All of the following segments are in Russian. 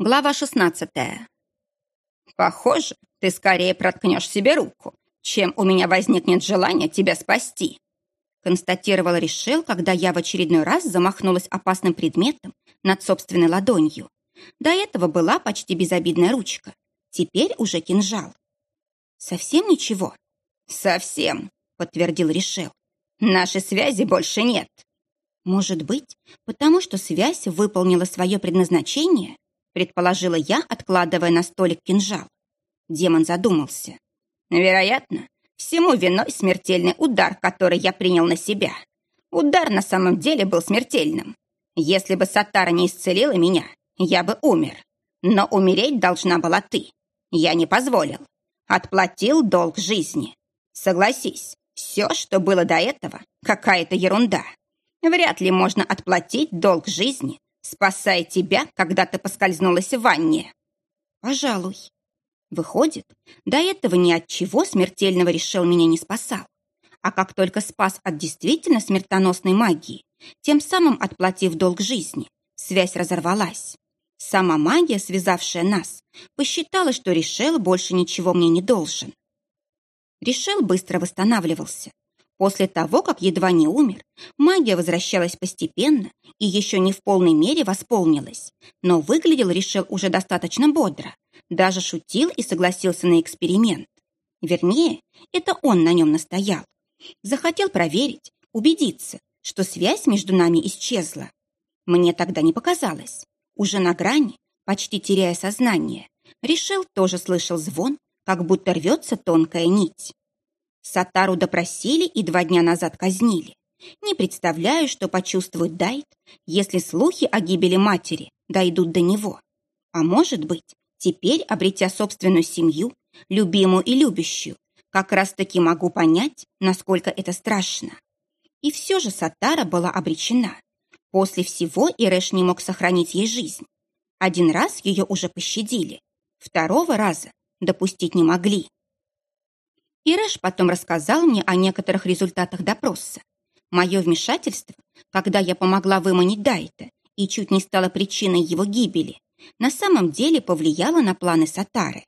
Глава 16 «Похоже, ты скорее проткнешь себе руку, чем у меня возникнет желание тебя спасти», констатировал Решел, когда я в очередной раз замахнулась опасным предметом над собственной ладонью. До этого была почти безобидная ручка. Теперь уже кинжал. «Совсем ничего?» «Совсем», — подтвердил Решел. «Нашей связи больше нет». «Может быть, потому что связь выполнила свое предназначение?» Предположила я, откладывая на столик кинжал. Демон задумался. Вероятно, всему виной смертельный удар, который я принял на себя. Удар на самом деле был смертельным. Если бы Сатара не исцелила меня, я бы умер. Но умереть должна была ты. Я не позволил. Отплатил долг жизни. Согласись, все, что было до этого, какая-то ерунда. Вряд ли можно отплатить долг жизни спасая тебя, когда ты поскользнулась в ванне. Пожалуй. Выходит, до этого ни от чего смертельного решил меня не спасал. А как только спас от действительно смертоносной магии, тем самым отплатив долг жизни, связь разорвалась. Сама магия, связавшая нас, посчитала, что Решел больше ничего мне не должен. Решел быстро восстанавливался, После того, как едва не умер, магия возвращалась постепенно и еще не в полной мере восполнилась, но выглядел решил уже достаточно бодро, даже шутил и согласился на эксперимент. Вернее, это он на нем настоял. Захотел проверить, убедиться, что связь между нами исчезла. Мне тогда не показалось. Уже на грани, почти теряя сознание, решил тоже слышал звон, как будто рвется тонкая нить. Сатару допросили и два дня назад казнили. Не представляю, что почувствует Дайт, если слухи о гибели матери дойдут до него. А может быть, теперь, обретя собственную семью, любимую и любящую, как раз-таки могу понять, насколько это страшно. И все же Сатара была обречена. После всего Ирэш не мог сохранить ей жизнь. Один раз ее уже пощадили, второго раза допустить не могли. Ирэш потом рассказал мне о некоторых результатах допроса. Мое вмешательство, когда я помогла выманить Дайта и чуть не стала причиной его гибели, на самом деле повлияло на планы Сатары.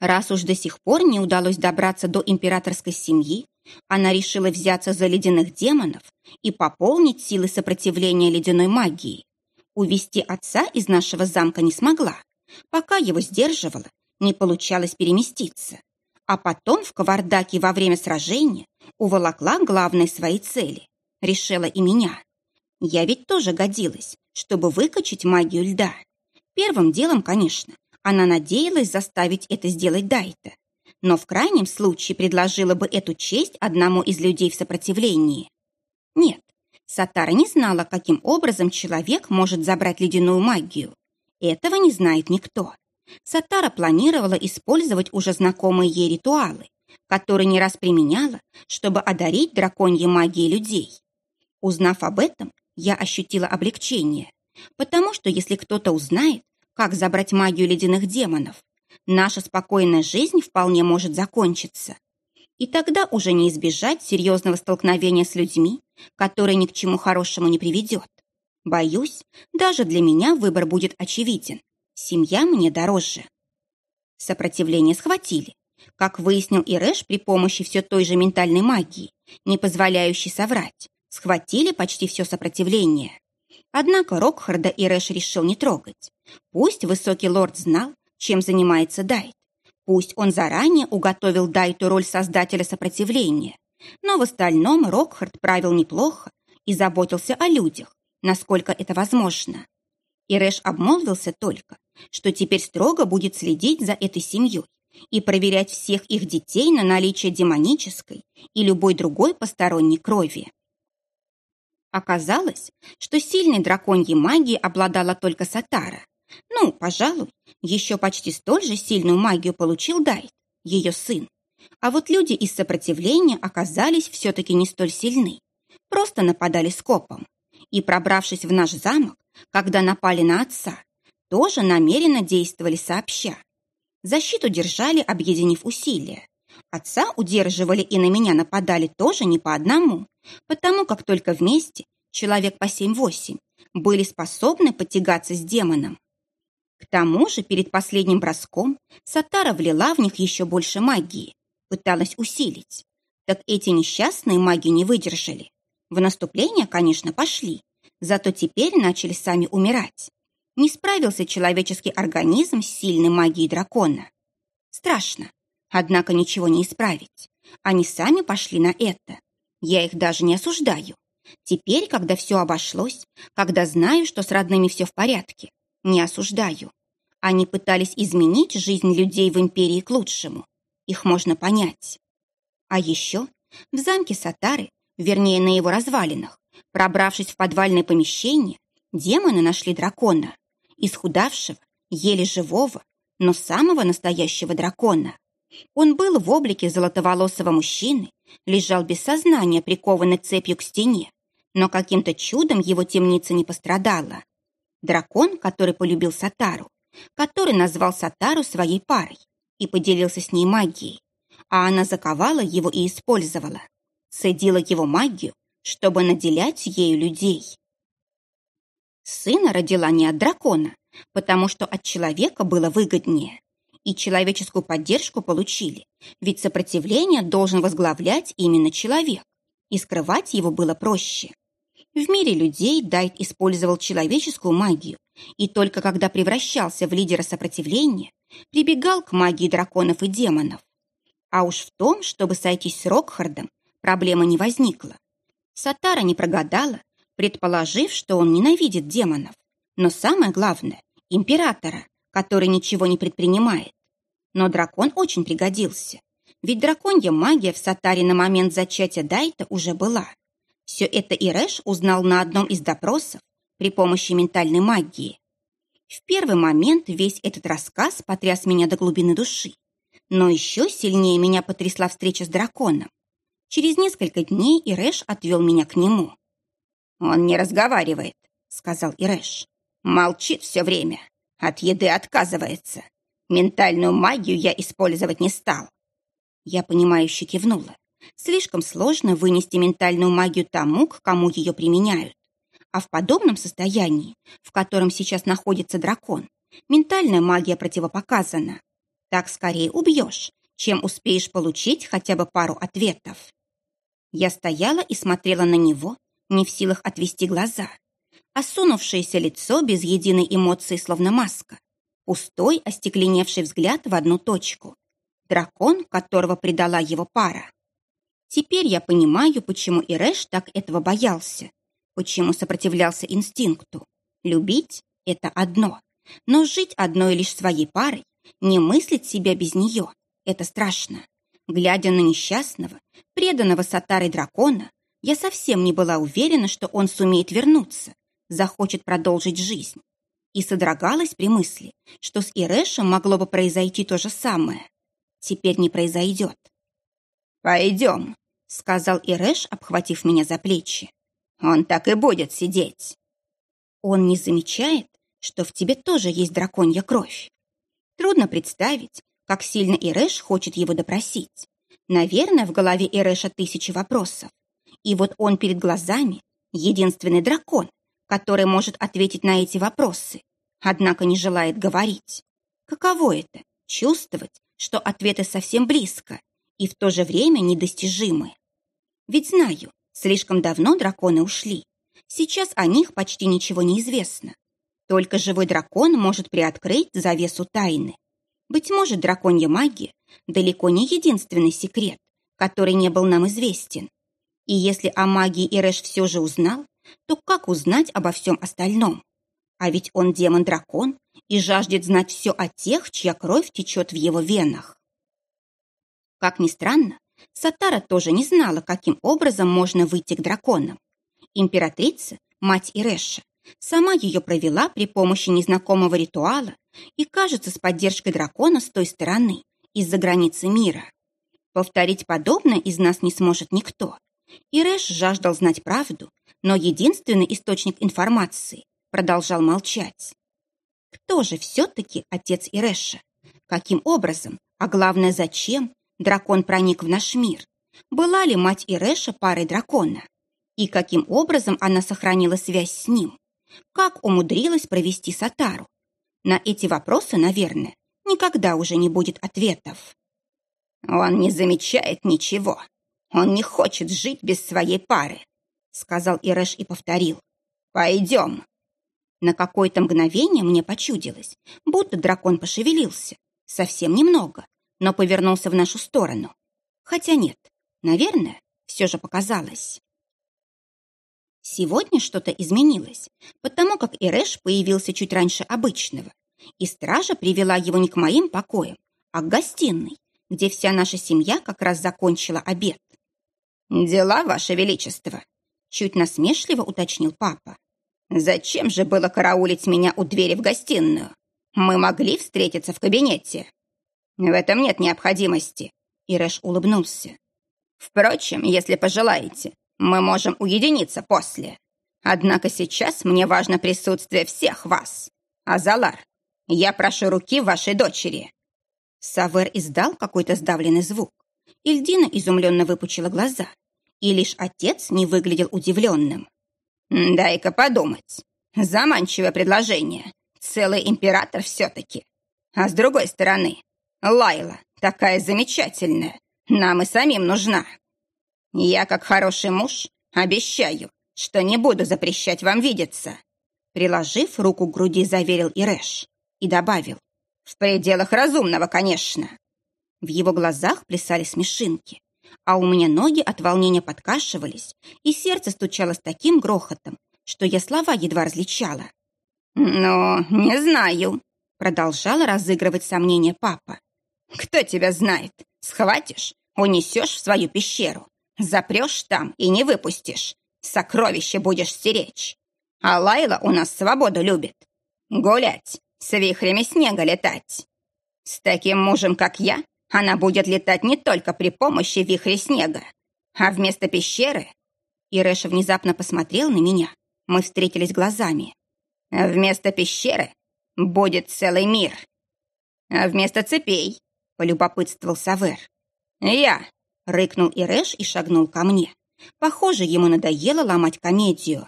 Раз уж до сих пор не удалось добраться до императорской семьи, она решила взяться за ледяных демонов и пополнить силы сопротивления ледяной магии. Увести отца из нашего замка не смогла. Пока его сдерживала, не получалось переместиться а потом в кавардаке во время сражения уволокла главной своей цели. Решила и меня. Я ведь тоже годилась, чтобы выкачать магию льда. Первым делом, конечно, она надеялась заставить это сделать Дайта. Но в крайнем случае предложила бы эту честь одному из людей в сопротивлении. Нет, Сатара не знала, каким образом человек может забрать ледяную магию. Этого не знает никто. Сатара планировала использовать уже знакомые ей ритуалы, которые не раз применяла, чтобы одарить драконьей магией людей. Узнав об этом, я ощутила облегчение, потому что если кто-то узнает, как забрать магию ледяных демонов, наша спокойная жизнь вполне может закончиться. И тогда уже не избежать серьезного столкновения с людьми, которое ни к чему хорошему не приведет. Боюсь, даже для меня выбор будет очевиден. Семья мне дороже. Сопротивление схватили. Как выяснил Ирэш при помощи все той же ментальной магии, не позволяющей соврать, схватили почти все сопротивление. Однако Рокхарда Ирэш решил не трогать. Пусть высокий лорд знал, чем занимается Дайт. Пусть он заранее уготовил Дайту роль создателя сопротивления. Но в остальном Рокхард правил неплохо и заботился о людях, насколько это возможно. Ирэш обмолвился только, что теперь строго будет следить за этой семьей и проверять всех их детей на наличие демонической и любой другой посторонней крови. Оказалось, что сильной драконьей магией обладала только Сатара. Ну, пожалуй, еще почти столь же сильную магию получил Дайт, ее сын. А вот люди из сопротивления оказались все-таки не столь сильны, просто нападали скопом. И, пробравшись в наш замок, когда напали на отца, тоже намеренно действовали сообща. Защиту держали, объединив усилия. Отца удерживали и на меня нападали тоже не по одному, потому как только вместе, человек по семь-восемь, были способны потягаться с демоном. К тому же перед последним броском Сатара влила в них еще больше магии, пыталась усилить. Так эти несчастные маги не выдержали. В наступление, конечно, пошли, зато теперь начали сами умирать. Не справился человеческий организм с сильной магией дракона. Страшно, однако ничего не исправить. Они сами пошли на это. Я их даже не осуждаю. Теперь, когда все обошлось, когда знаю, что с родными все в порядке, не осуждаю. Они пытались изменить жизнь людей в империи к лучшему. Их можно понять. А еще в замке Сатары, вернее, на его развалинах, пробравшись в подвальное помещение, демоны нашли дракона, исхудавшего, еле живого, но самого настоящего дракона. Он был в облике золотоволосого мужчины, лежал без сознания, прикованный цепью к стене, но каким-то чудом его темница не пострадала. Дракон, который полюбил Сатару, который назвал Сатару своей парой и поделился с ней магией, а она заковала его и использовала, цедила его магию, чтобы наделять ею людей. Сына родила не от дракона, потому что от человека было выгоднее. И человеческую поддержку получили, ведь сопротивление должен возглавлять именно человек, и скрывать его было проще. В мире людей Дайт использовал человеческую магию, и только когда превращался в лидера сопротивления, прибегал к магии драконов и демонов. А уж в том, чтобы сойтись с Рокхардом, проблема не возникла. Сатара не прогадала, предположив, что он ненавидит демонов. Но самое главное – императора, который ничего не предпринимает. Но дракон очень пригодился. Ведь драконья магия в Сатаре на момент зачатия Дайта уже была. Все это Ирэш узнал на одном из допросов при помощи ментальной магии. В первый момент весь этот рассказ потряс меня до глубины души. Но еще сильнее меня потрясла встреча с драконом. Через несколько дней Ирэш отвел меня к нему. «Он не разговаривает», — сказал Ирэш. «Молчит все время. От еды отказывается. Ментальную магию я использовать не стал». Я понимающе кивнула. Слишком сложно вынести ментальную магию тому, к кому ее применяют. А в подобном состоянии, в котором сейчас находится дракон, ментальная магия противопоказана. Так скорее убьешь, чем успеешь получить хотя бы пару ответов. Я стояла и смотрела на него, не в силах отвести глаза. Осунувшееся лицо без единой эмоции, словно маска. Пустой, остекленевший взгляд в одну точку. Дракон, которого предала его пара. Теперь я понимаю, почему Ирэш так этого боялся, почему сопротивлялся инстинкту. Любить — это одно, но жить одной лишь своей парой, не мыслить себя без нее — это страшно. Глядя на несчастного, преданного сатарой дракона, я совсем не была уверена, что он сумеет вернуться, захочет продолжить жизнь. И содрогалась при мысли, что с Ирэшем могло бы произойти то же самое. Теперь не произойдет. «Пойдем», — сказал Ирэш, обхватив меня за плечи. «Он так и будет сидеть». Он не замечает, что в тебе тоже есть драконья кровь. Трудно представить, как сильно Ирэш хочет его допросить. Наверное, в голове Ирэша тысячи вопросов. И вот он перед глазами единственный дракон, который может ответить на эти вопросы, однако не желает говорить. Каково это — чувствовать, что ответы совсем близко, и в то же время недостижимы. Ведь знаю, слишком давно драконы ушли. Сейчас о них почти ничего не известно. Только живой дракон может приоткрыть завесу тайны. Быть может, драконья магия далеко не единственный секрет, который не был нам известен. И если о магии Ирэш все же узнал, то как узнать обо всем остальном? А ведь он демон-дракон и жаждет знать все о тех, чья кровь течет в его венах. Как ни странно, Сатара тоже не знала, каким образом можно выйти к драконам. Императрица, мать Ирэша, сама ее провела при помощи незнакомого ритуала и, кажется, с поддержкой дракона с той стороны, из-за границы мира. Повторить подобное из нас не сможет никто. Ирэш жаждал знать правду, но единственный источник информации продолжал молчать. Кто же все-таки отец Ирэша? Каким образом, а главное, зачем дракон проник в наш мир? Была ли мать Ирэша парой дракона? И каким образом она сохранила связь с ним? Как умудрилась провести Сатару? На эти вопросы, наверное, никогда уже не будет ответов. «Он не замечает ничего. Он не хочет жить без своей пары», — сказал Ирэш и повторил. «Пойдем». На какое-то мгновение мне почудилось, будто дракон пошевелился. Совсем немного, но повернулся в нашу сторону. Хотя нет, наверное, все же показалось. Сегодня что-то изменилось, потому как Ирэш появился чуть раньше обычного, и стража привела его не к моим покоям, а к гостиной, где вся наша семья как раз закончила обед. «Дела, Ваше Величество!» — чуть насмешливо уточнил папа. «Зачем же было караулить меня у двери в гостиную? Мы могли встретиться в кабинете». «В этом нет необходимости», — Ирэш улыбнулся. «Впрочем, если пожелаете, мы можем уединиться после. Однако сейчас мне важно присутствие всех вас. Азалар, я прошу руки вашей дочери». Савер издал какой-то сдавленный звук. Ильдина изумленно выпучила глаза, и лишь отец не выглядел удивленным. «Дай-ка подумать. Заманчивое предложение. Целый император все-таки. А с другой стороны, Лайла такая замечательная. Нам и самим нужна. Я, как хороший муж, обещаю, что не буду запрещать вам видеться. Приложив руку к груди, заверил Ирэш и добавил. В пределах разумного, конечно. В его глазах плясали смешинки, а у меня ноги от волнения подкашивались, и сердце стучало с таким грохотом, что я слова едва различала. «Но не знаю», — продолжала разыгрывать сомнения папа. «Кто тебя знает? Схватишь, унесешь в свою пещеру, Запрешь там и не выпустишь. Сокровище будешь стеречь. А Лайла у нас свободу любит. Гулять, с вихрями снега летать. С таким мужем, как я, она будет летать не только при помощи вихря снега, а вместо пещеры... Ирэша внезапно посмотрел на меня. Мы встретились глазами. Вместо пещеры будет целый мир. А вместо цепей, полюбопытствовал Савер. Я Рыкнул Ирэш и шагнул ко мне. Похоже, ему надоело ломать комедию.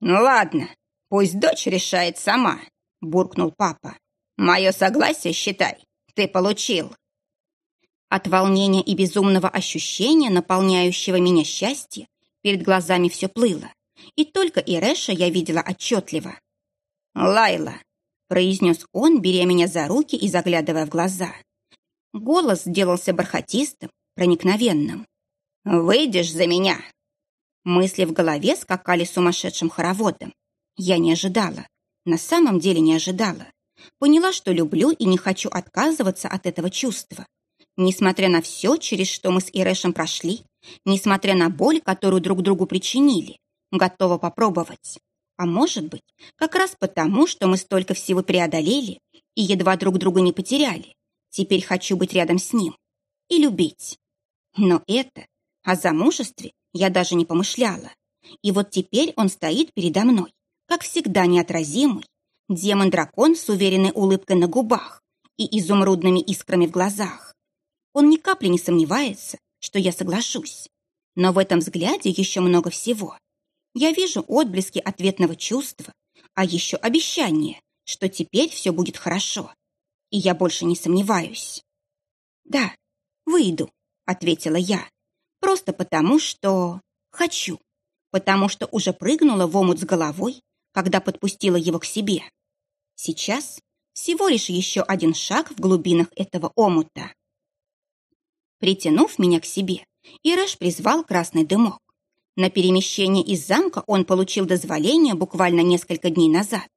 «Ну ладно, пусть дочь решает сама», — буркнул папа. «Мое согласие, считай, ты получил». От волнения и безумного ощущения, наполняющего меня счастье, перед глазами все плыло. И только Ирэша я видела отчетливо. «Лайла», — произнес он, беря меня за руки и заглядывая в глаза. Голос сделался бархатистым, проникновенным. «Выйдешь за меня!» Мысли в голове скакали сумасшедшим хороводом. Я не ожидала. На самом деле не ожидала. Поняла, что люблю и не хочу отказываться от этого чувства. Несмотря на все, через что мы с Ирэшем прошли, несмотря на боль, которую друг другу причинили, готова попробовать. А может быть, как раз потому, что мы столько всего преодолели и едва друг друга не потеряли, теперь хочу быть рядом с ним и любить. Но это, о замужестве я даже не помышляла. И вот теперь он стоит передо мной, как всегда неотразимый, демон-дракон с уверенной улыбкой на губах и изумрудными искрами в глазах. Он ни капли не сомневается, что я соглашусь. Но в этом взгляде еще много всего. Я вижу отблески ответного чувства, а еще обещание, что теперь все будет хорошо. И я больше не сомневаюсь. Да, выйду, — ответила я. «Просто потому, что хочу. Потому что уже прыгнула в омут с головой, когда подпустила его к себе. Сейчас всего лишь еще один шаг в глубинах этого омута». Притянув меня к себе, Ирэш призвал красный дымок. На перемещение из замка он получил дозволение буквально несколько дней назад.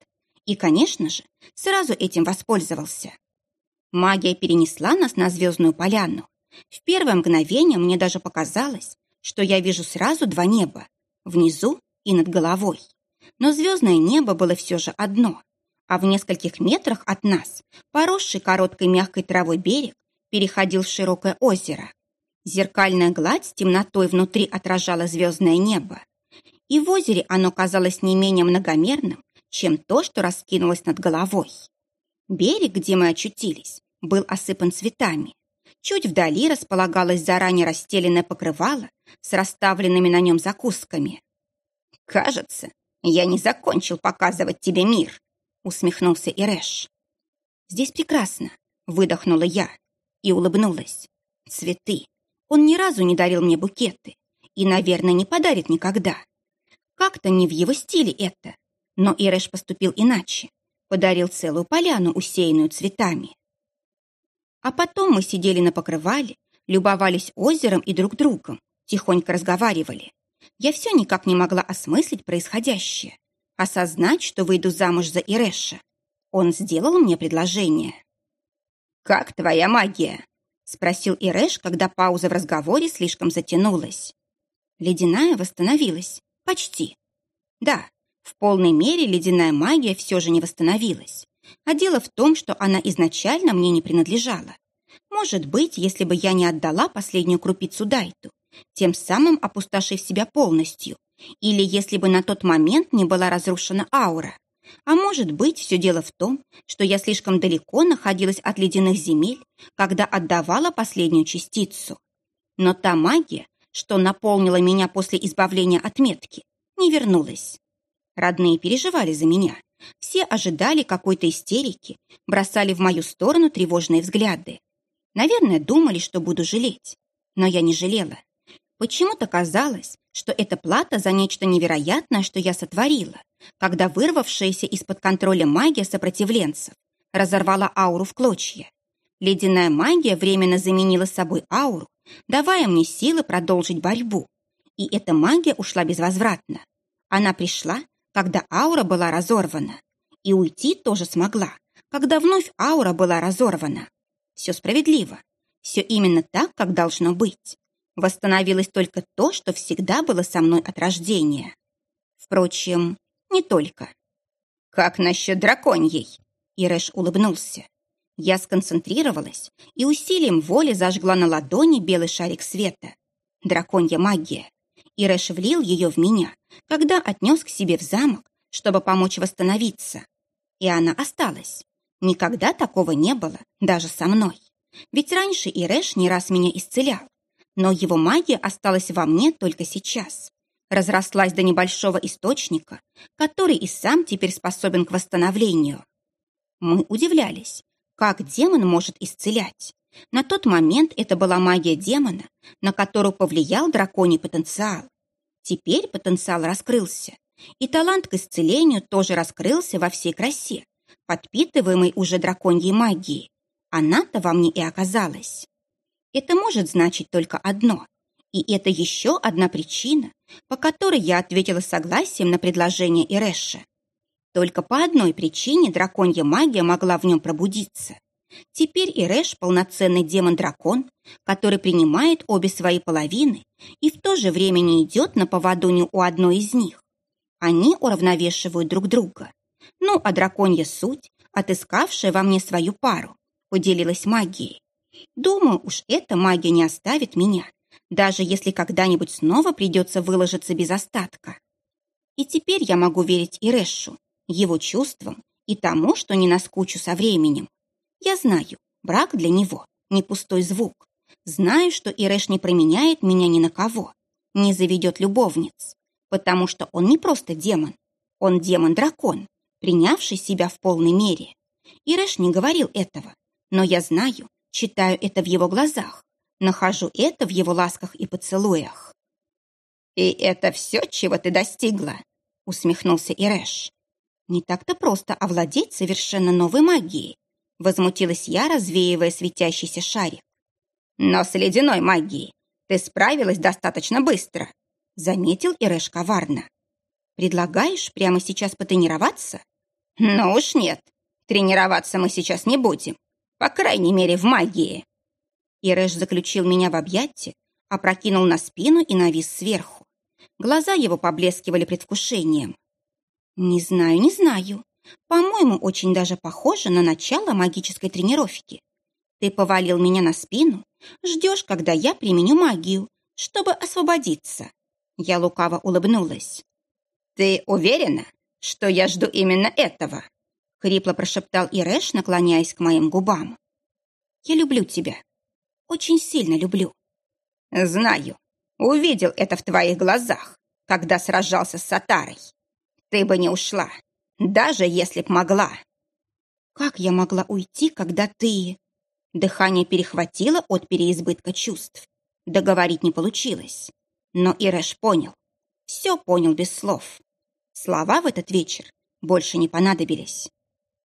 И, конечно же, сразу этим воспользовался. Магия перенесла нас на звездную поляну, в первое мгновение мне даже показалось, что я вижу сразу два неба — внизу и над головой. Но звездное небо было все же одно, а в нескольких метрах от нас, поросший короткой мягкой травой берег, переходил в широкое озеро. Зеркальная гладь с темнотой внутри отражала звездное небо. И в озере оно казалось не менее многомерным, чем то, что раскинулось над головой. Берег, где мы очутились, был осыпан цветами. Чуть вдали располагалось заранее расстеленное покрывало с расставленными на нем закусками. «Кажется, я не закончил показывать тебе мир», — усмехнулся Ирэш. Здесь прекрасно, выдохнула я и улыбнулась. Цветы. Он ни разу не дарил мне букеты и, наверное, не подарит никогда. Как-то не в его стиле это. Но Ирэш поступил иначе. Подарил целую поляну, усеянную цветами. А потом мы сидели на покрывале, любовались озером и друг другом, тихонько разговаривали. Я все никак не могла осмыслить происходящее, осознать, что выйду замуж за Ирэша. Он сделал мне предложение. «Как твоя магия?» — спросил Ирэш, когда пауза в разговоре слишком затянулась. Ледяная восстановилась. Почти. Да, в полной мере ледяная магия все же не восстановилась. А дело в том, что она изначально мне не принадлежала. Может быть, если бы я не отдала последнюю крупицу Дайту, тем самым опустошив себя полностью, или если бы на тот момент не была разрушена аура. А может быть, все дело в том, что я слишком далеко находилась от ледяных земель, когда отдавала последнюю частицу. Но та магия, что наполнила меня после избавления от метки, не вернулась. Родные переживали за меня. Все ожидали какой-то истерики, бросали в мою сторону тревожные взгляды. Наверное, думали, что буду жалеть. Но я не жалела. Почему-то казалось, что это плата за нечто невероятное, что я сотворила, когда вырвавшаяся из-под контроля магия сопротивленцев разорвала ауру в клочья. Ледяная магия временно заменила собой ауру, давая мне силы продолжить борьбу. И эта магия ушла безвозвратно. Она пришла, когда аура была разорвана. И уйти тоже смогла, когда вновь аура была разорвана. Все справедливо. Все именно так, как должно быть. Восстановилось только то, что всегда было со мной от рождения. Впрочем, не только. «Как насчет драконьей?» Ирэш улыбнулся. Я сконцентрировалась и усилием воли зажгла на ладони белый шарик света. Драконья магия. Ирэш влил ее в меня, когда отнес к себе в замок, чтобы помочь восстановиться. И она осталась. Никогда такого не было, даже со мной. Ведь раньше Ирэш не раз меня исцелял. Но его магия осталась во мне только сейчас. Разрослась до небольшого источника, который и сам теперь способен к восстановлению. Мы удивлялись, как демон может исцелять. На тот момент это была магия демона, на которую повлиял драконий потенциал. Теперь потенциал раскрылся, и талант к исцелению тоже раскрылся во всей красе, подпитываемый уже драконьей магией. Она-то во мне и оказалась. Это может значить только одно. И это еще одна причина, по которой я ответила согласием на предложение Ирэша. Только по одной причине драконья магия могла в нем пробудиться. Теперь Ирэш – полноценный демон-дракон, который принимает обе свои половины и в то же время не идет на поводу у одной из них. Они уравновешивают друг друга. Ну, а драконья суть, отыскавшая во мне свою пару, поделилась магией. Думаю, уж эта магия не оставит меня, даже если когда-нибудь снова придется выложиться без остатка. И теперь я могу верить Ирэшу, его чувствам и тому, что не наскучу со временем. Я знаю, брак для него не пустой звук. Знаю, что Ирэш не променяет меня ни на кого, не заведет любовниц, потому что он не просто демон, он демон-дракон, принявший себя в полной мере. Ирэш не говорил этого, но я знаю, Читаю это в его глазах, нахожу это в его ласках и поцелуях. «И это все, чего ты достигла?» — усмехнулся Ирэш. «Не так-то просто овладеть совершенно новой магией», — возмутилась я, развеивая светящийся шарик. «Но с ледяной магией ты справилась достаточно быстро», — заметил Ирэш коварно. «Предлагаешь прямо сейчас потренироваться?» «Ну уж нет, тренироваться мы сейчас не будем. По крайней мере, в магии. Ирэш заключил меня в объятие, опрокинул на спину и навис сверху. Глаза его поблескивали предвкушением. «Не знаю, не знаю. По-моему, очень даже похоже на начало магической тренировки. Ты повалил меня на спину, ждешь, когда я применю магию, чтобы освободиться». Я лукаво улыбнулась. «Ты уверена, что я жду именно этого?» Хрипло прошептал Ирэш, наклоняясь к моим губам. «Я люблю тебя. Очень сильно люблю». «Знаю. Увидел это в твоих глазах, когда сражался с Сатарой. Ты бы не ушла, даже если б могла». Как я могла уйти, когда ты...» Дыхание перехватило от переизбытка чувств. Договорить не получилось. Но Ирэш понял. Все понял без слов. Слова в этот вечер больше не понадобились.